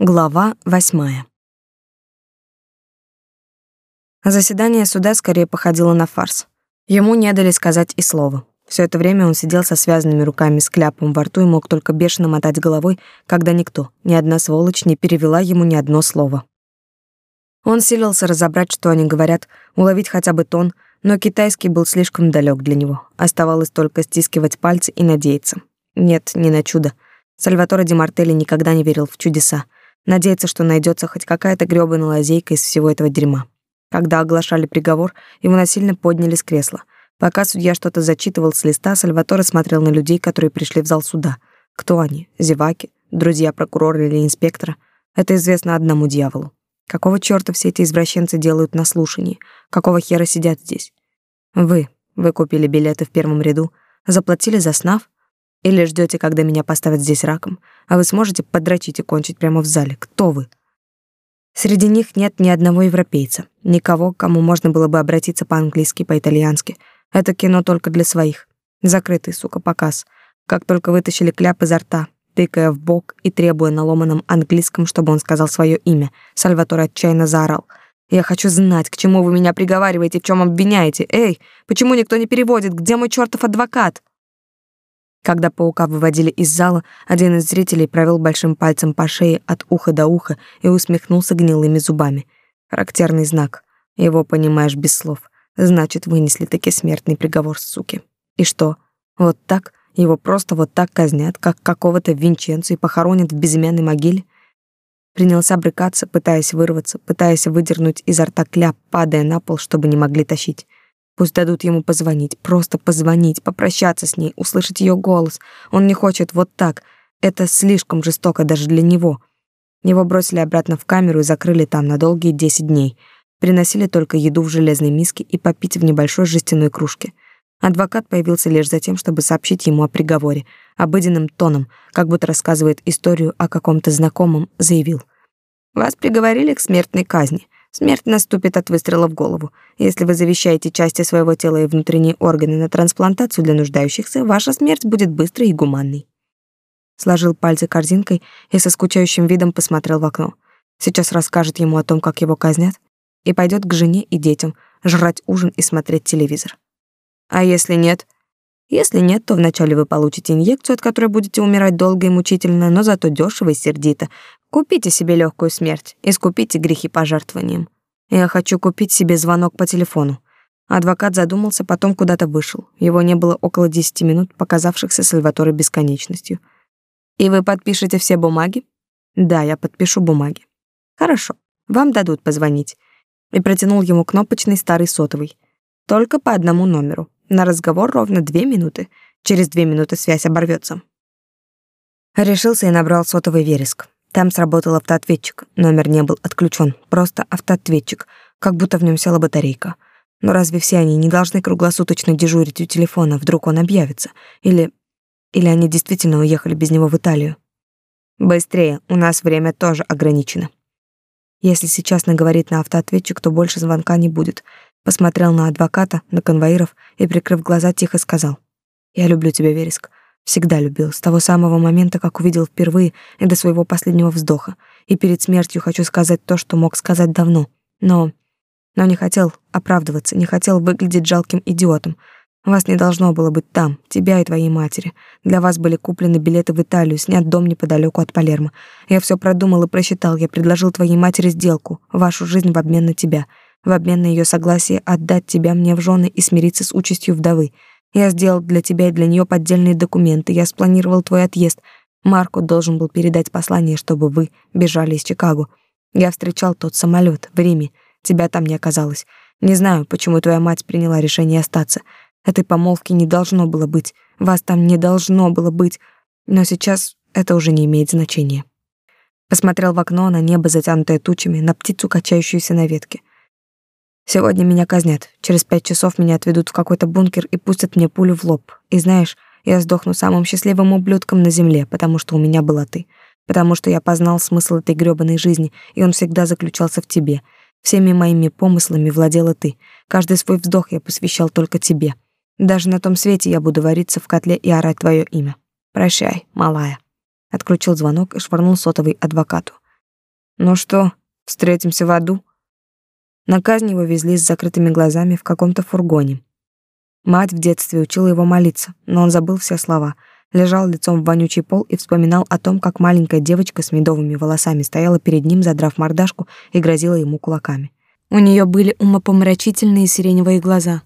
Глава восьмая. Заседание суда скорее походило на фарс. Ему не дали сказать и слова. Все это время он сидел со связанными руками с кляпом во рту и мог только бешено мотать головой, когда никто, ни одна сволочь не перевела ему ни одно слово. Он силился разобрать, что они говорят, уловить хотя бы тон, но китайский был слишком далек для него. Оставалось только стискивать пальцы и надеяться. Нет, не на чудо. Сальваторе Ди Мартелли никогда не верил в чудеса. Надеяться, что найдется хоть какая-то грёбаная лазейка из всего этого дерьма. Когда оглашали приговор, его насильно подняли с кресла. Пока судья что-то зачитывал с листа, Сальваторе смотрел на людей, которые пришли в зал суда. Кто они? Зеваки? Друзья прокурора или инспектора? Это известно одному дьяволу. Какого чёрта все эти извращенцы делают на слушании? Какого хера сидят здесь? Вы, вы купили билеты в первом ряду, заплатили за снав, или ждете, когда меня поставят здесь раком, а вы сможете подрочить и кончить прямо в зале? Кто вы? Среди них нет ни одного европейца, никого, к кому можно было бы обратиться по-английски, по-итальянски. Это кино только для своих. Закрытый, сука, показ. Как только вытащили кляп изо рта, тыкая в бок и требуя на ломаном английском, чтобы он сказал свое имя, Сальватор отчаянно заорал. «Я хочу знать, к чему вы меня приговариваете, в чем обвиняете. Эй, почему никто не переводит? Где мой чертов адвокат?» Когда паука выводили из зала, один из зрителей провел большим пальцем по шее от уха до уха и усмехнулся гнилыми зубами. Характерный знак. Его понимаешь без слов. Значит, вынесли таки смертный приговор суки. И что? Вот так? Его просто вот так казнят, как какого-то Винченцо и похоронят в безымянной могиле? Принялся брыкаться, пытаясь вырваться, пытаясь выдернуть изо рта кляп, падая на пол, чтобы не могли тащить. Пусть дадут ему позвонить, просто позвонить, попрощаться с ней, услышать ее голос. Он не хочет вот так. Это слишком жестоко даже для него. Его бросили обратно в камеру и закрыли там на долгие десять дней. Приносили только еду в железной миске и попить в небольшой жестяной кружке. Адвокат появился лишь за тем, чтобы сообщить ему о приговоре. Обыденным тоном, как будто рассказывает историю о каком-то знакомом, заявил. «Вас приговорили к смертной казни. Смерть наступит от выстрела в голову. Если вы завещаете части своего тела и внутренние органы на трансплантацию для нуждающихся, ваша смерть будет быстрой и гуманной. Сложил пальцы корзинкой и со скучающим видом посмотрел в окно. Сейчас расскажет ему о том, как его казнят, и пойдет к жене и детям жрать ужин и смотреть телевизор. А если нет? Если нет, то вначале вы получите инъекцию, от которой будете умирать долго и мучительно, но зато дешево и сердито, Купите себе легкую смерть, искупите грехи пожертвованием. Я хочу купить себе звонок по телефону. Адвокат задумался, потом куда-то вышел. Его не было около десяти минут, показавшихся Сальваторе бесконечностью. И вы подпишете все бумаги? Да, я подпишу бумаги. Хорошо. Вам дадут позвонить. И протянул ему кнопочный старый сотовый. Только по одному номеру. На разговор ровно две минуты. Через две минуты связь оборвется. Решился и набрал сотовый вереск. Там сработал автоответчик. Номер не был отключен, просто автоответчик, как будто в нем села батарейка. Но разве все они не должны круглосуточно дежурить у телефона, вдруг он объявится? Или или они действительно уехали без него в Италию? Быстрее, у нас время тоже ограничено. Если сейчас наговорить на автоответчик, то больше звонка не будет. Посмотрел на адвоката, на конвоиров и, прикрыв глаза, тихо сказал: "Я люблю тебя, Вереск. Всегда любил, с того самого момента, как увидел впервые и до своего последнего вздоха. И перед смертью хочу сказать то, что мог сказать давно. Но... Но не хотел оправдываться, не хотел выглядеть жалким идиотом. Вас не должно было быть там, тебя и твоей матери. Для вас были куплены билеты в Италию, снят дом неподалеку от Палермо. Я все продумал и просчитал. Я предложил твоей матери сделку, вашу жизнь в обмен на тебя, в обмен на ее согласие отдать тебя мне в жены и смириться с участью вдовы. Я сделал для тебя и для нее поддельные документы. Я спланировал твой отъезд. Марко должен был передать послание, чтобы вы бежали из Чикаго. Я встречал тот самолет в Риме. Тебя там не оказалось. Не знаю, почему твоя мать приняла решение остаться. Этой помолвки не должно было быть. Вас там не должно было быть. Но сейчас это уже не имеет значения. Посмотрел в окно на небо, затянутое тучами, на птицу, качающуюся на ветке. Сегодня меня казнят. Через пять часов меня отведут в какой-то бункер и пустят мне пулю в лоб. И знаешь, я сдохну самым счастливым ублюдком на земле, потому что у меня была ты. Потому что я познал смысл этой грёбаной жизни, и он всегда заключался в тебе. Всеми моими помыслами владела ты. Каждый свой вздох я посвящал только тебе. Даже на том свете я буду вариться в котле и орать твое имя. Прощай, малая. Отключил звонок и швырнул сотовый адвокату. Ну что, встретимся в аду? На казнь его везли с закрытыми глазами в каком-то фургоне. Мать в детстве учила его молиться, но он забыл все слова, лежал лицом в вонючий пол и вспоминал о том, как маленькая девочка с медовыми волосами стояла перед ним, задрав мордашку и грозила ему кулаками. У нее были умопомрачительные сиреневые глаза.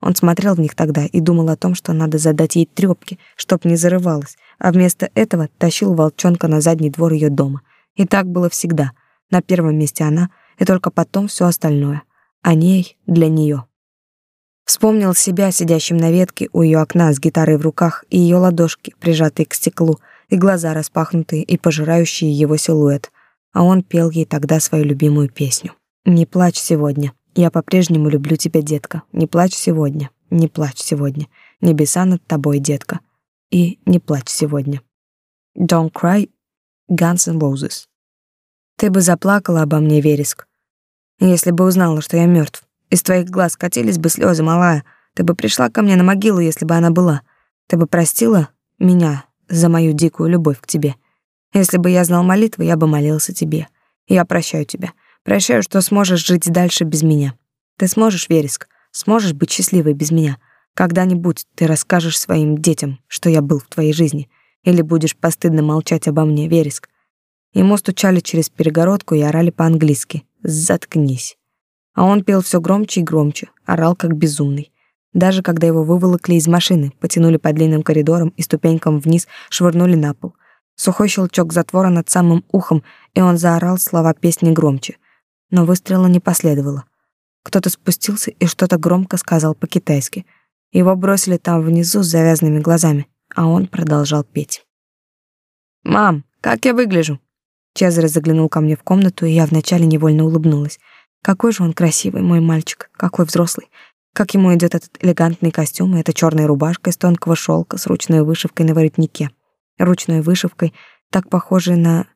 Он смотрел в них тогда и думал о том, что надо задать ей трёпки, чтоб не зарывалась, а вместо этого тащил волчонка на задний двор ее дома. И так было всегда. На первом месте она — и только потом все остальное. О ней для нее. Вспомнил себя сидящим на ветке у ее окна с гитарой в руках и ее ладошки, прижатые к стеклу, и глаза распахнутые и пожирающие его силуэт. А он пел ей тогда свою любимую песню. «Не плачь сегодня. Я по-прежнему люблю тебя, детка. Не плачь сегодня. Не плачь сегодня. Небеса над тобой, детка. И не плачь сегодня. Don't cry, Guns N' Roses. Ты бы заплакала обо мне, Вереск, если бы узнала, что я мертв. Из твоих глаз катились бы слезы, малая. Ты бы пришла ко мне на могилу, если бы она была. Ты бы простила меня за мою дикую любовь к тебе. Если бы я знал молитвы, я бы молился тебе. Я прощаю тебя. Прощаю, что сможешь жить дальше без меня. Ты сможешь, Вереск, сможешь быть счастливой без меня. Когда-нибудь ты расскажешь своим детям, что я был в твоей жизни, или будешь постыдно молчать обо мне, Вереск. Ему стучали через перегородку и орали по-английски. «Заткнись». А он пел все громче и громче, орал как безумный. Даже когда его выволокли из машины, потянули по длинным коридорам и ступенькам вниз, швырнули на пол. Сухой щелчок затвора над самым ухом, и он заорал слова песни громче. Но выстрела не последовало. Кто-то спустился и что-то громко сказал по-китайски. Его бросили там внизу с завязанными глазами, а он продолжал петь. «Мам, как я выгляжу?» Чезаре заглянул ко мне в комнату, и я вначале невольно улыбнулась. Какой же он красивый, мой мальчик, какой взрослый. Как ему идет этот элегантный костюм и эта черная рубашка из тонкого шелка с ручной вышивкой на воротнике. Ручной вышивкой, так похожей на...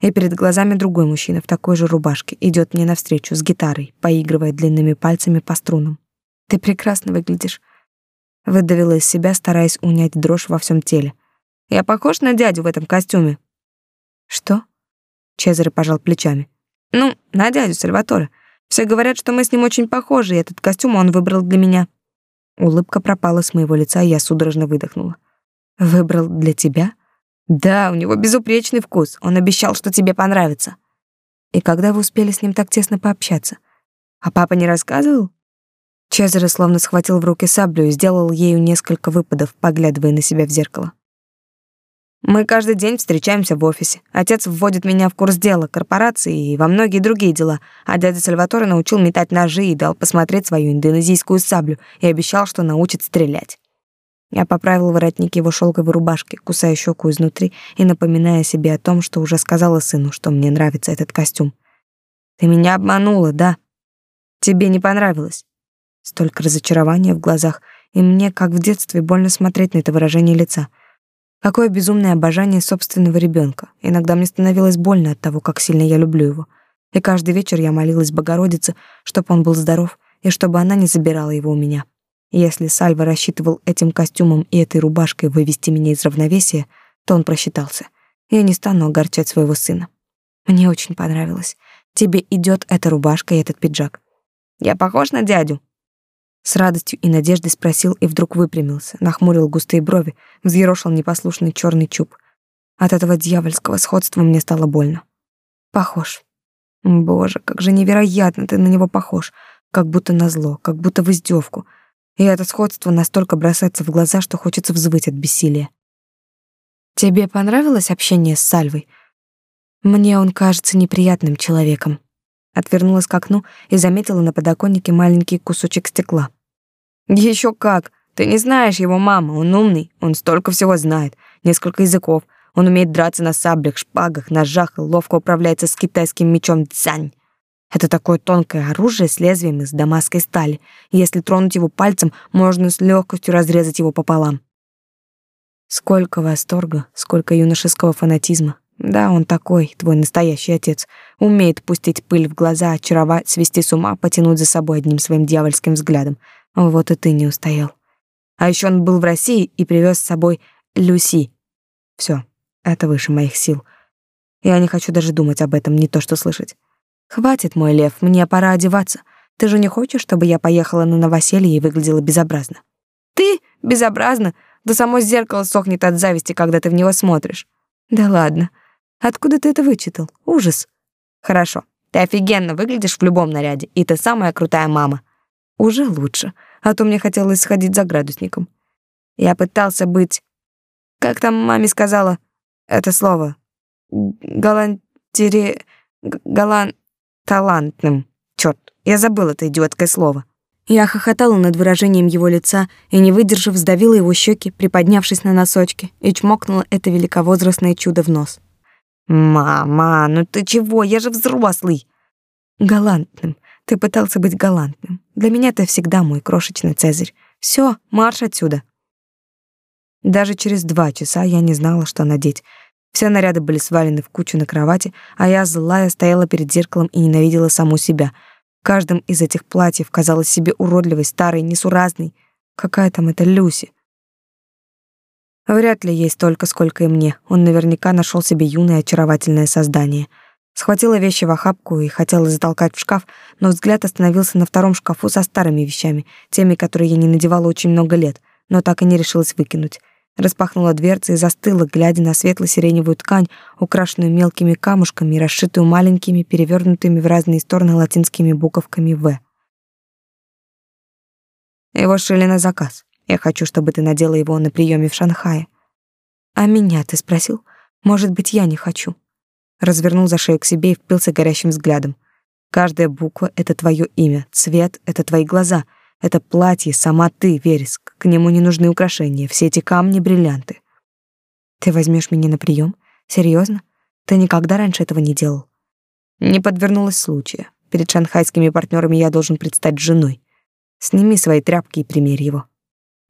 И перед глазами другой мужчина в такой же рубашке идет мне навстречу с гитарой, поигрывая длинными пальцами по струнам. «Ты прекрасно выглядишь», — выдавила из себя, стараясь унять дрожь во всем теле. «Я похож на дядю в этом костюме?» «Что?» Чезаре пожал плечами. «Ну, на дядю Сальваторе. Все говорят, что мы с ним очень похожи, и этот костюм он выбрал для меня». Улыбка пропала с моего лица, и я судорожно выдохнула. «Выбрал для тебя?» «Да, у него безупречный вкус. Он обещал, что тебе понравится». «И когда вы успели с ним так тесно пообщаться? А папа не рассказывал?» Чезаре словно схватил в руки саблю и сделал ею несколько выпадов, поглядывая на себя в зеркало. Мы каждый день встречаемся в офисе. Отец вводит меня в курс дела, корпорации и во многие другие дела, а дядя Сальваторе научил метать ножи и дал посмотреть свою индонезийскую саблю и обещал, что научит стрелять. Я поправил воротник его шелковой рубашки, кусая щеку изнутри и напоминая себе о том, что уже сказала сыну, что мне нравится этот костюм. «Ты меня обманула, да? Тебе не понравилось?» Столько разочарования в глазах, и мне, как в детстве, больно смотреть на это выражение лица — Какое безумное обожание собственного ребенка. Иногда мне становилось больно от того, как сильно я люблю его. И каждый вечер я молилась Богородице, чтобы он был здоров и чтобы она не забирала его у меня. Если Сальва рассчитывал этим костюмом и этой рубашкой вывести меня из равновесия, то он просчитался. Я не стану огорчать своего сына. Мне очень понравилось. Тебе идет эта рубашка и этот пиджак. Я похож на дядю? С радостью и надеждой спросил и вдруг выпрямился, нахмурил густые брови, взъерошил непослушный черный чуб. От этого дьявольского сходства мне стало больно. Похож. Боже, как же невероятно ты на него похож, как будто на зло, как будто в издевку. И это сходство настолько бросается в глаза, что хочется взвыть от бессилия. Тебе понравилось общение с Сальвой? Мне он кажется неприятным человеком. Отвернулась к окну и заметила на подоконнике маленький кусочек стекла. Еще как. Ты не знаешь его мама, он умный, он столько всего знает, несколько языков. Он умеет драться на саблях, шпагах, ножах и ловко управляется с китайским мечом дзань. Это такое тонкое оружие с лезвием из дамасской стали. Если тронуть его пальцем, можно с легкостью разрезать его пополам. Сколько восторга, сколько юношеского фанатизма. Да, он такой, твой настоящий отец. Умеет пустить пыль в глаза, очаровать, свести с ума, потянуть за собой одним своим дьявольским взглядом. Вот и ты не устоял. А еще он был в России и привез с собой Люси. Все, это выше моих сил. Я не хочу даже думать об этом, не то что слышать. Хватит, мой лев, мне пора одеваться. Ты же не хочешь, чтобы я поехала на новоселье и выглядела безобразно? Ты? Безобразно? Да само зеркало сохнет от зависти, когда ты в него смотришь. Да ладно. Откуда ты это вычитал? Ужас. Хорошо. Ты офигенно выглядишь в любом наряде, и ты самая крутая мама. Уже лучше, а то мне хотелось сходить за градусником. Я пытался быть... Как там маме сказала это слово? Галантери... Галан... Талантным. Чёрт, я забыл это идиотское слово. Я хохотала над выражением его лица и, не выдержав, сдавила его щеки, приподнявшись на носочки, и чмокнула это великовозрастное чудо в нос. «Мама, ну ты чего? Я же взрослый!» «Галантным. Ты пытался быть галантным. Для меня ты всегда мой крошечный Цезарь. Все, марш отсюда!» Даже через два часа я не знала, что надеть. Все наряды были свалены в кучу на кровати, а я, злая, стояла перед зеркалом и ненавидела саму себя — Каждым из этих платьев казалось себе уродливой, старой, несуразной. Какая там эта Люси? Вряд ли ей столько, сколько и мне. Он наверняка нашел себе юное очаровательное создание. Схватила вещи в охапку и хотела затолкать в шкаф, но взгляд остановился на втором шкафу со старыми вещами, теми, которые я не надевала очень много лет, но так и не решилась выкинуть распахнула дверцы и застыла, глядя на светло-сиреневую ткань, украшенную мелкими камушками и расшитую маленькими, перевернутыми в разные стороны латинскими буковками «В». Его шили на заказ. Я хочу, чтобы ты надела его на приеме в Шанхае. А меня ты спросил? Может быть, я не хочу. Развернул за шею к себе и впился горящим взглядом. Каждая буква — это твое имя, цвет — это твои глаза — это платье сама ты, Вереск. К нему не нужны украшения, все эти камни — бриллианты. Ты возьмешь меня на прием? Серьезно? Ты никогда раньше этого не делал? Не подвернулось случая. Перед шанхайскими партнерами я должен предстать женой. Сними свои тряпки и примерь его.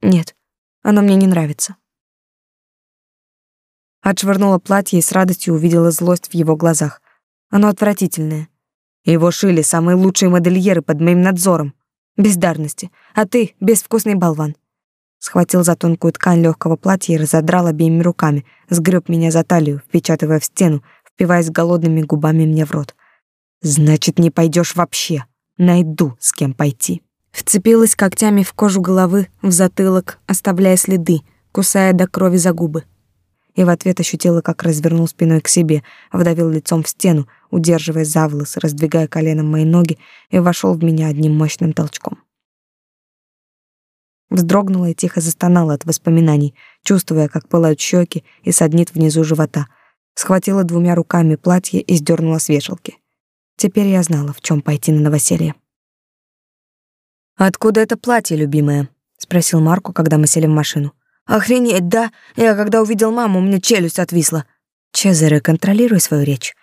Нет, оно мне не нравится. Отшвырнула платье и с радостью увидела злость в его глазах. Оно отвратительное. Его шили самые лучшие модельеры под моим надзором бездарности, а ты — безвкусный болван. Схватил за тонкую ткань легкого платья и разодрал обеими руками, сгреб меня за талию, впечатывая в стену, впиваясь голодными губами мне в рот. «Значит, не пойдешь вообще. Найду, с кем пойти». Вцепилась когтями в кожу головы, в затылок, оставляя следы, кусая до крови за губы. И в ответ ощутила, как развернул спиной к себе, вдавил лицом в стену, удерживая за волосы, раздвигая коленом мои ноги, и вошел в меня одним мощным толчком. Вздрогнула и тихо застонала от воспоминаний, чувствуя, как пылают щеки и саднит внизу живота. Схватила двумя руками платье и сдернула с вешалки. Теперь я знала, в чем пойти на новоселье. «Откуда это платье, любимая?» — спросил Марку, когда мы сели в машину. «Охренеть, да? Я когда увидел маму, у меня челюсть отвисла». «Чезаре, контролируй свою речь.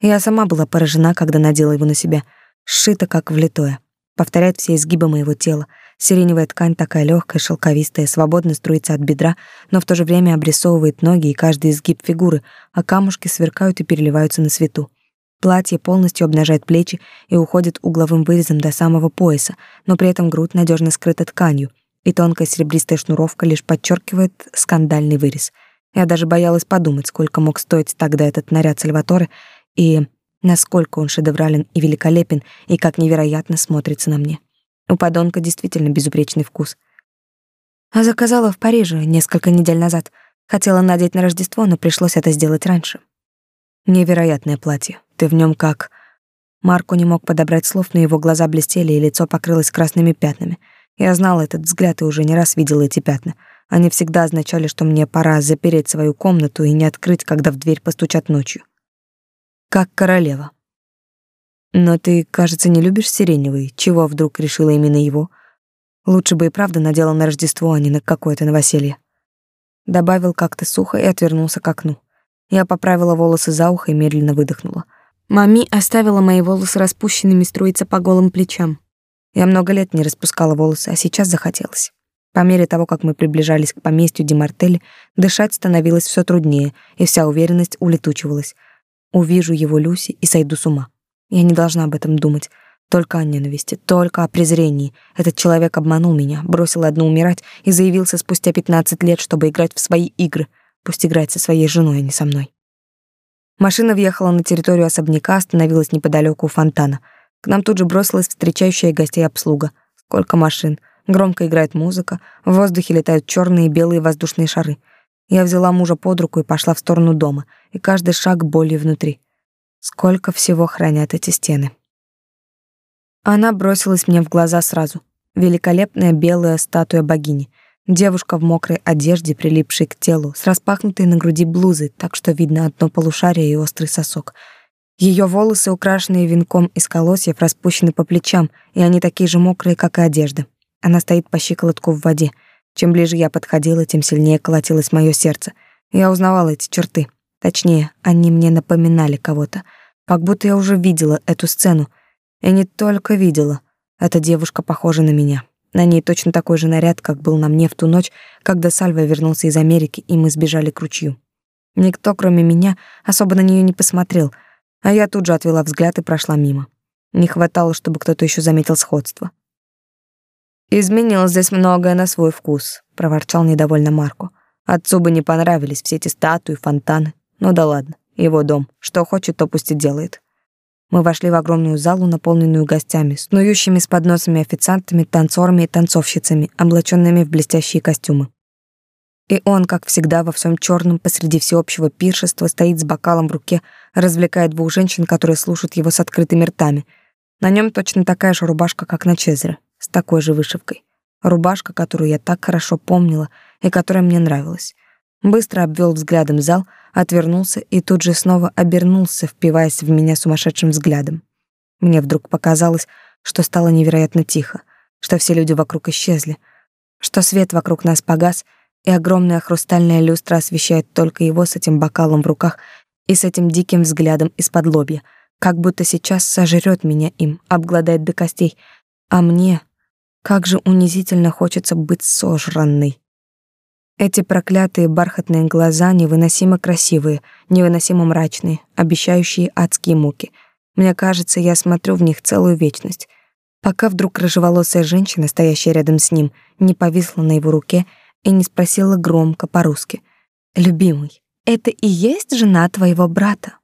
Я сама была поражена, когда надела его на себя. Сшито как влитое. Повторяет все изгибы моего тела. Сиреневая ткань такая легкая, шелковистая, свободно струится от бедра, но в то же время обрисовывает ноги и каждый изгиб фигуры, а камушки сверкают и переливаются на свету. Платье полностью обнажает плечи и уходит угловым вырезом до самого пояса, но при этом грудь надежно скрыта тканью, и тонкая серебристая шнуровка лишь подчеркивает скандальный вырез. Я даже боялась подумать, сколько мог стоить тогда этот наряд Сальваторе, и насколько он шедеврален и великолепен, и как невероятно смотрится на мне. У подонка действительно безупречный вкус. А заказала в Париже несколько недель назад. Хотела надеть на Рождество, но пришлось это сделать раньше. Невероятное платье. Ты в нем как... Марко не мог подобрать слов, но его глаза блестели, и лицо покрылось красными пятнами. Я знала этот взгляд и уже не раз видела эти пятна. Они всегда означали, что мне пора запереть свою комнату и не открыть, когда в дверь постучат ночью как королева. Но ты, кажется, не любишь сиреневый. Чего вдруг решила именно его? Лучше бы и правда надела на Рождество, а не на какое-то новоселье. Добавил как-то сухо и отвернулся к окну. Я поправила волосы за ухо и медленно выдохнула. Мами оставила мои волосы распущенными струиться по голым плечам. Я много лет не распускала волосы, а сейчас захотелось. По мере того, как мы приближались к поместью Демартель, дышать становилось все труднее, и вся уверенность улетучивалась. Увижу его Люси и сойду с ума. Я не должна об этом думать. Только о ненависти, только о презрении. Этот человек обманул меня, бросил одну умирать и заявился спустя 15 лет, чтобы играть в свои игры. Пусть играет со своей женой, а не со мной. Машина въехала на территорию особняка, остановилась неподалеку у фонтана. К нам тут же бросилась встречающая гостей обслуга. Сколько машин. Громко играет музыка, в воздухе летают черные и белые воздушные шары. Я взяла мужа под руку и пошла в сторону дома, и каждый шаг болью внутри. Сколько всего хранят эти стены. Она бросилась мне в глаза сразу. Великолепная белая статуя богини. Девушка в мокрой одежде, прилипшей к телу, с распахнутой на груди блузой, так что видно одно полушарие и острый сосок. Ее волосы, украшенные венком из колосьев, распущены по плечам, и они такие же мокрые, как и одежда. Она стоит по щиколотку в воде. Чем ближе я подходила, тем сильнее колотилось мое сердце. Я узнавала эти черты. Точнее, они мне напоминали кого-то. Как будто я уже видела эту сцену. И не только видела. Эта девушка похожа на меня. На ней точно такой же наряд, как был на мне в ту ночь, когда Сальва вернулся из Америки, и мы сбежали к ручью. Никто, кроме меня, особо на нее не посмотрел, а я тут же отвела взгляд и прошла мимо. Не хватало, чтобы кто-то еще заметил сходство. «Изменил здесь многое на свой вкус», — проворчал недовольно Марко. «Отцу бы не понравились все эти статуи, фонтаны. Ну да ладно, его дом. Что хочет, то пусть и делает». Мы вошли в огромную залу, наполненную гостями, снующими с подносами официантами, танцорами и танцовщицами, облаченными в блестящие костюмы. И он, как всегда, во всем черном посреди всеобщего пиршества стоит с бокалом в руке, развлекает двух женщин, которые слушают его с открытыми ртами. На нем точно такая же рубашка, как на Чезаре с такой же вышивкой. Рубашка, которую я так хорошо помнила и которая мне нравилась. Быстро обвел взглядом зал, отвернулся и тут же снова обернулся, впиваясь в меня сумасшедшим взглядом. Мне вдруг показалось, что стало невероятно тихо, что все люди вокруг исчезли, что свет вокруг нас погас, и огромная хрустальная люстра освещает только его с этим бокалом в руках и с этим диким взглядом из-под лобья, как будто сейчас сожрет меня им, обгладает до костей, а мне как же унизительно хочется быть сожранной. Эти проклятые бархатные глаза невыносимо красивые, невыносимо мрачные, обещающие адские муки. Мне кажется, я смотрю в них целую вечность. Пока вдруг рыжеволосая женщина, стоящая рядом с ним, не повисла на его руке и не спросила громко по-русски. «Любимый, это и есть жена твоего брата?»